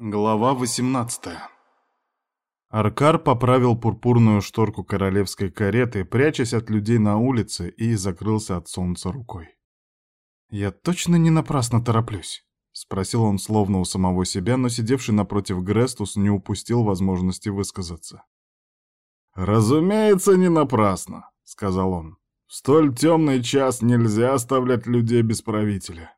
Глава 18 Аркар поправил пурпурную шторку королевской кареты, прячась от людей на улице, и закрылся от солнца рукой. «Я точно не напрасно тороплюсь?» — спросил он словно у самого себя, но сидевший напротив Грестус не упустил возможности высказаться. «Разумеется, не напрасно», — сказал он. «В столь темный час нельзя оставлять людей без правителя.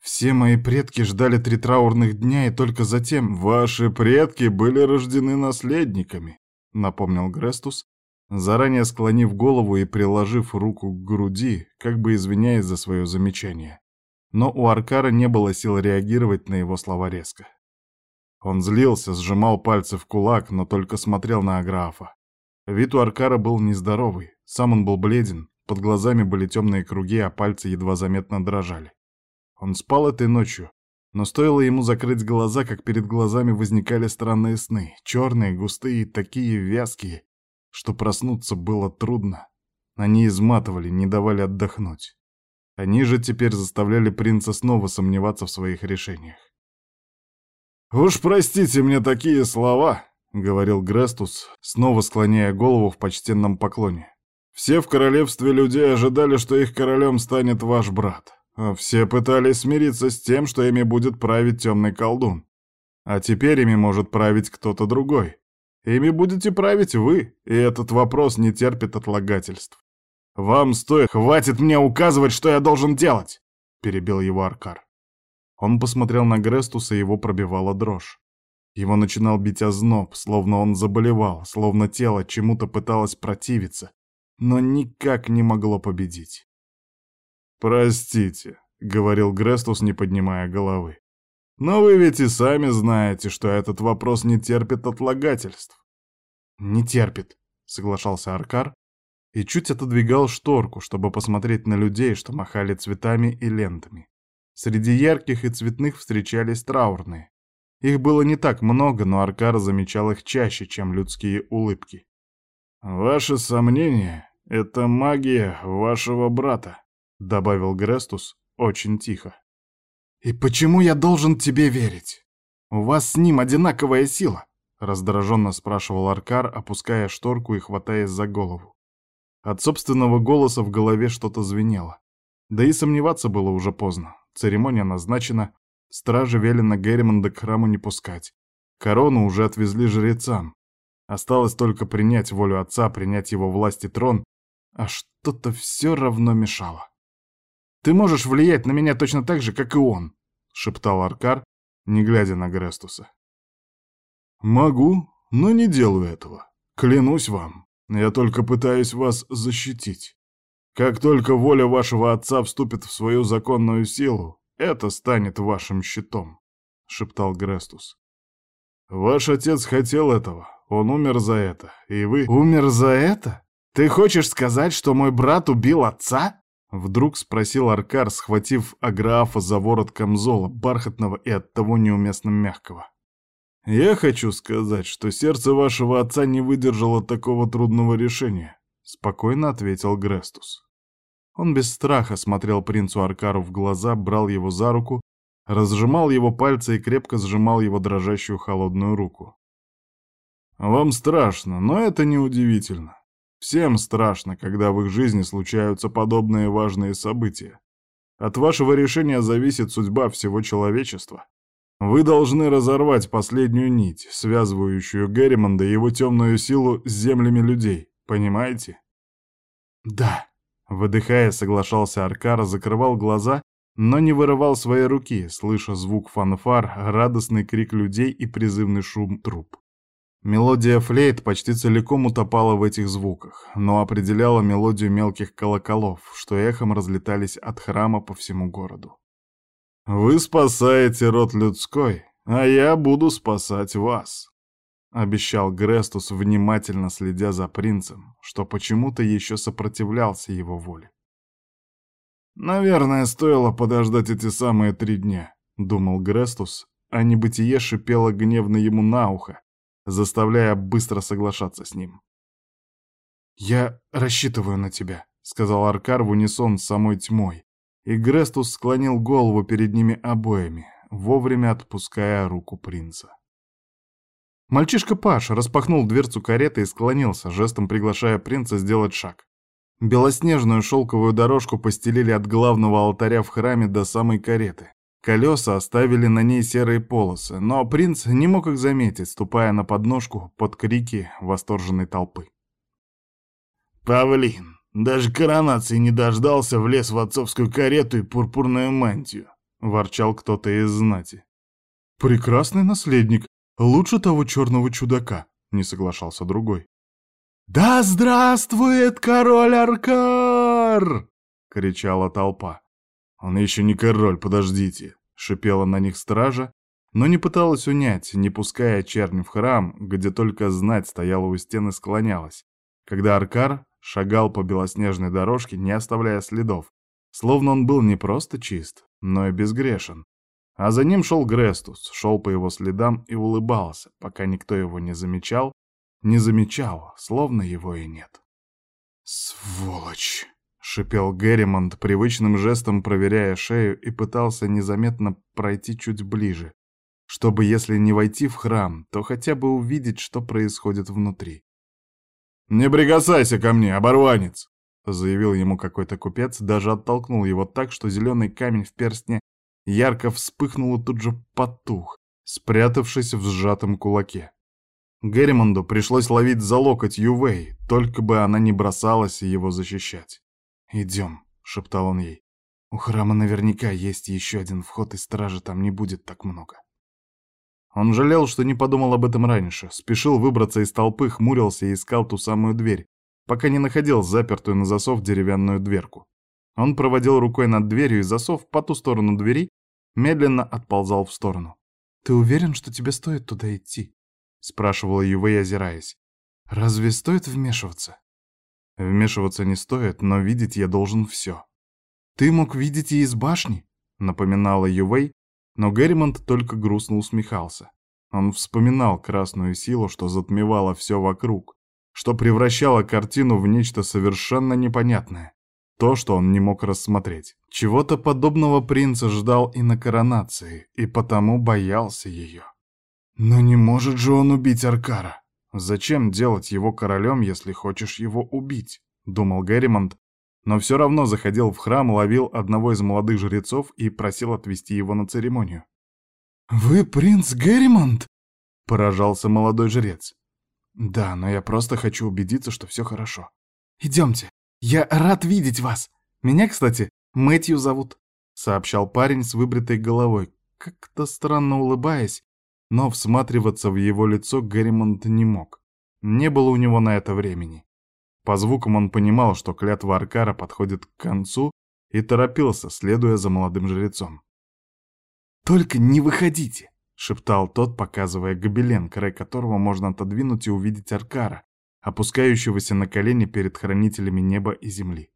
Все мои предки ждали три траурных дня, и только затем ваши предки были рождены наследниками, напомнил Грестус, заранее склонив голову и приложив руку к груди, как бы извиняясь за свое замечание. Но у Аркара не было сил реагировать на его слова резко. Он злился, сжимал пальцы в кулак, но только смотрел на Аграфа. Вид у Аркара был нездоровый, сам он был бледен, под глазами были темные круги, а пальцы едва заметно дрожали. Он спал этой ночью, но стоило ему закрыть глаза, как перед глазами возникали странные сны, черные, густые, такие вязкие, что проснуться было трудно. Они изматывали, не давали отдохнуть. Они же теперь заставляли принца снова сомневаться в своих решениях. «Уж простите мне такие слова», — говорил Грестус, снова склоняя голову в почтенном поклоне. «Все в королевстве людей ожидали, что их королем станет ваш брат. Все пытались смириться с тем, что ими будет править темный колдун. А теперь ими может править кто-то другой. Ими будете править вы, и этот вопрос не терпит отлагательств. Вам стоит... Хватит мне указывать, что я должен делать!» — перебил его Аркар. Он посмотрел на Грестуса, его пробивала дрожь. Его начинал бить озноб, словно он заболевал, словно тело чему-то пыталось противиться, но никак не могло победить. «Простите», — говорил Грестус, не поднимая головы. «Но вы ведь и сами знаете, что этот вопрос не терпит отлагательств». «Не терпит», — соглашался Аркар и чуть отодвигал шторку, чтобы посмотреть на людей, что махали цветами и лентами. Среди ярких и цветных встречались траурные. Их было не так много, но Аркар замечал их чаще, чем людские улыбки. «Ваши сомнения — это магия вашего брата», — добавил Грестус очень тихо. «И почему я должен тебе верить? У вас с ним одинаковая сила?» — раздраженно спрашивал Аркар, опуская шторку и хватаясь за голову. От собственного голоса в голове что-то звенело. Да и сомневаться было уже поздно. Церемония назначена, стражи велено Герримонда к храму не пускать. Корону уже отвезли жрецам. Осталось только принять волю отца, принять его власть и трон, а что-то все равно мешало. Ты можешь влиять на меня точно так же, как и он», — шептал Аркар, не глядя на Грестуса. «Могу, но не делаю этого. Клянусь вам, я только пытаюсь вас защитить. Как только воля вашего отца вступит в свою законную силу, это станет вашим щитом», — шептал Грестус. «Ваш отец хотел этого, он умер за это, и вы...» «Умер за это? Ты хочешь сказать, что мой брат убил отца?» Вдруг спросил Аркар, схватив Аграафа за ворот камзола, бархатного и оттого неуместно мягкого. «Я хочу сказать, что сердце вашего отца не выдержало такого трудного решения», — спокойно ответил Грестус. Он без страха смотрел принцу Аркару в глаза, брал его за руку, разжимал его пальцы и крепко сжимал его дрожащую холодную руку. «Вам страшно, но это неудивительно. Всем страшно, когда в их жизни случаются подобные важные события. От вашего решения зависит судьба всего человечества. Вы должны разорвать последнюю нить, связывающую Герримонда и его темную силу с землями людей, понимаете? Да, выдыхая, соглашался Аркара, закрывал глаза, но не вырывал свои руки, слыша звук фанфар, радостный крик людей и призывный шум труп. Мелодия флейт почти целиком утопала в этих звуках, но определяла мелодию мелких колоколов, что эхом разлетались от храма по всему городу. «Вы спасаете род людской, а я буду спасать вас», — обещал Грестус, внимательно следя за принцем, что почему-то еще сопротивлялся его воле. «Наверное, стоило подождать эти самые три дня», — думал Грестус, а небытие шипело гневно ему на ухо, заставляя быстро соглашаться с ним. «Я рассчитываю на тебя», — сказал Аркар в унисон с самой тьмой, и Грестус склонил голову перед ними обоими, вовремя отпуская руку принца. Мальчишка Паш распахнул дверцу кареты и склонился, жестом приглашая принца сделать шаг. Белоснежную шелковую дорожку постелили от главного алтаря в храме до самой кареты. Колеса оставили на ней серые полосы, но принц не мог их заметить, ступая на подножку под крики восторженной толпы. «Павлин, даже коронации не дождался, влез в отцовскую карету и пурпурную мантию», — ворчал кто-то из знати. «Прекрасный наследник, Лучше того черного чудака, не соглашался другой. «Да здравствует король Аркар!» — кричала толпа. «Он еще не король, подождите!» — шипела на них стража, но не пыталась унять, не пуская чернь в храм, где только знать стояла у стены склонялась, когда Аркар шагал по белоснежной дорожке, не оставляя следов, словно он был не просто чист, но и безгрешен, а за ним шел Грестус, шел по его следам и улыбался, пока никто его не замечал, не замечал, словно его и нет. «Сволочь!» — шипел Герримонт, привычным жестом проверяя шею и пытался незаметно пройти чуть ближе, чтобы, если не войти в храм, то хотя бы увидеть, что происходит внутри. «Не прикасайся ко мне, оборванец!» — заявил ему какой-то купец, даже оттолкнул его так, что зеленый камень в перстне ярко вспыхнул и тут же потух, спрятавшись в сжатом кулаке. Герримонду пришлось ловить за локоть Ювей, только бы она не бросалась его защищать. «Идем», — шептал он ей. «У храма наверняка есть еще один вход, и стражи там не будет так много». Он жалел, что не подумал об этом раньше, спешил выбраться из толпы, хмурился и искал ту самую дверь, пока не находил запертую на засов деревянную дверку. Он проводил рукой над дверью, и засов по ту сторону двери медленно отползал в сторону. «Ты уверен, что тебе стоит туда идти?» — спрашивала Ювей, озираясь. «Разве стоит вмешиваться?» «Вмешиваться не стоит, но видеть я должен все». «Ты мог видеть и из башни?» — напоминала Ювей, но Герримонт только грустно усмехался. Он вспоминал красную силу, что затмевала все вокруг, что превращала картину в нечто совершенно непонятное. То, что он не мог рассмотреть. Чего-то подобного принца ждал и на коронации, и потому боялся ее. Но не может же он убить Аркара. Зачем делать его королем, если хочешь его убить? Думал Герримонт, но все равно заходил в храм, ловил одного из молодых жрецов и просил отвести его на церемонию. «Вы принц Герримонт?» — поражался молодой жрец. «Да, но я просто хочу убедиться, что все хорошо. Идемте, «Я рад видеть вас. Меня, кстати, Мэтью зовут», — сообщал парень с выбритой головой, как-то странно улыбаясь, но всматриваться в его лицо Герримонт не мог. Не было у него на это времени. По звукам он понимал, что клятва Аркара подходит к концу, и торопился, следуя за молодым жрецом. «Только не выходите!» — шептал тот, показывая гобелен, край которого можно отодвинуть и увидеть Аркара, опускающегося на колени перед хранителями неба и земли.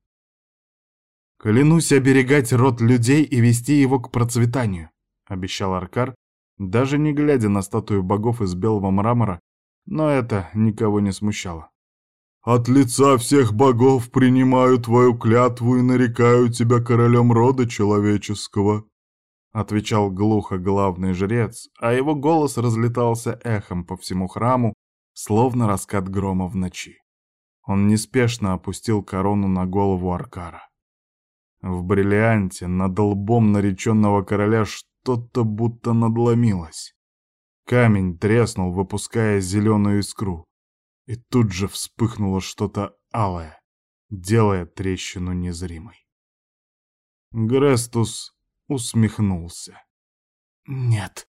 «Клянусь оберегать род людей и вести его к процветанию», — обещал Аркар, даже не глядя на статую богов из белого мрамора, но это никого не смущало. «От лица всех богов принимаю твою клятву и нарекаю тебя королем рода человеческого», — отвечал глухо главный жрец, а его голос разлетался эхом по всему храму, словно раскат грома в ночи. Он неспешно опустил корону на голову Аркара. В бриллианте над лбом нареченного короля что-то будто надломилось. Камень треснул, выпуская зеленую искру. И тут же вспыхнуло что-то алое, делая трещину незримой. Грестус усмехнулся. «Нет,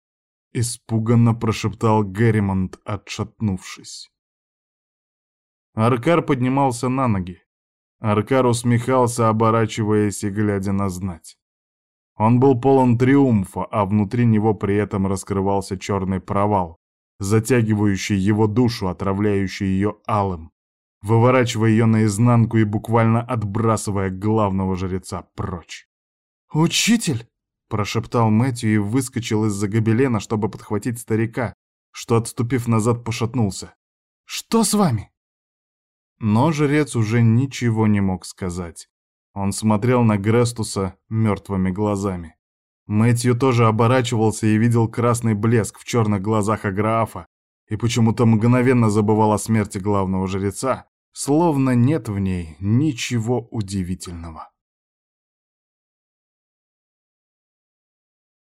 Испуганно прошептал Герримонт, отшатнувшись. Аркар поднимался на ноги. Аркар усмехался, оборачиваясь и глядя на знать. Он был полон триумфа, а внутри него при этом раскрывался черный провал, затягивающий его душу, отравляющий ее алым, выворачивая ее наизнанку и буквально отбрасывая главного жреца прочь. «Учитель!» Прошептал Мэтью и выскочил из-за гобелена, чтобы подхватить старика, что, отступив назад, пошатнулся. «Что с вами?» Но жрец уже ничего не мог сказать. Он смотрел на Грестуса мертвыми глазами. Мэтью тоже оборачивался и видел красный блеск в черных глазах Аграафа и почему-то мгновенно забывал о смерти главного жреца, словно нет в ней ничего удивительного.